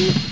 you.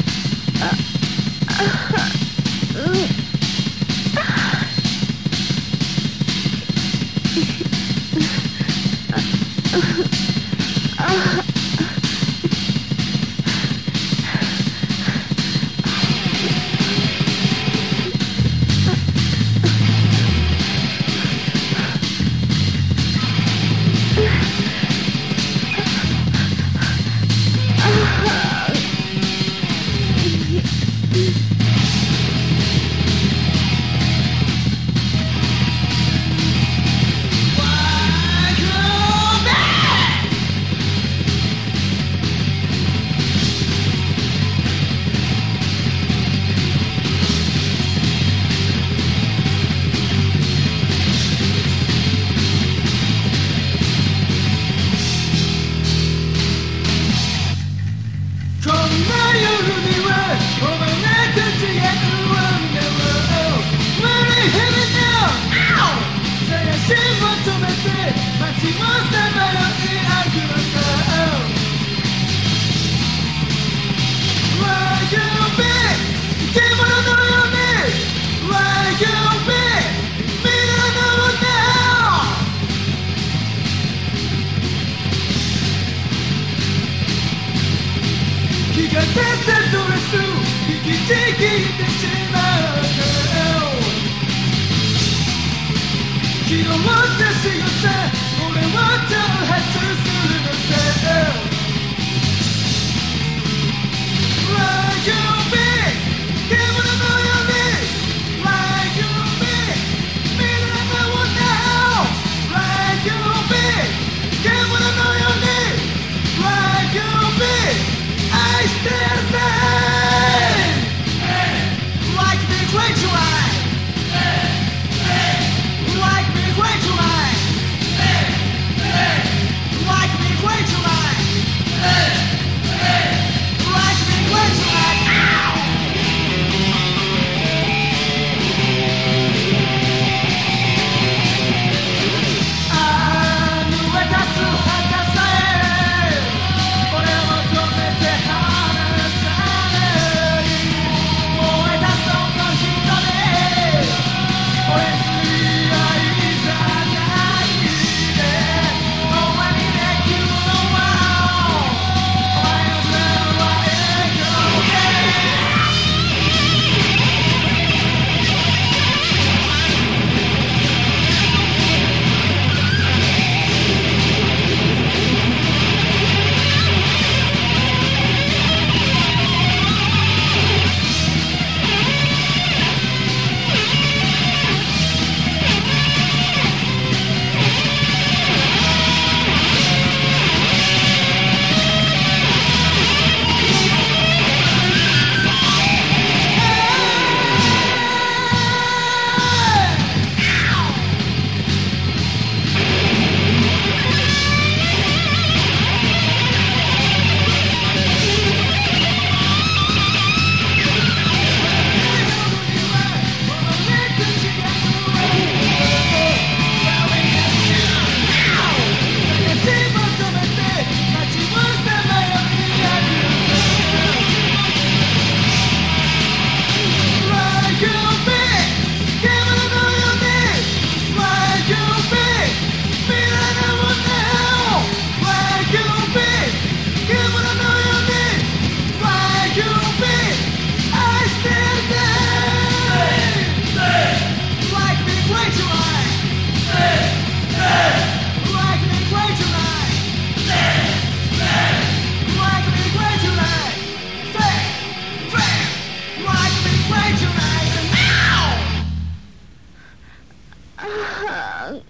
啊。哈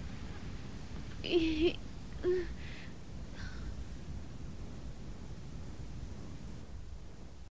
嗯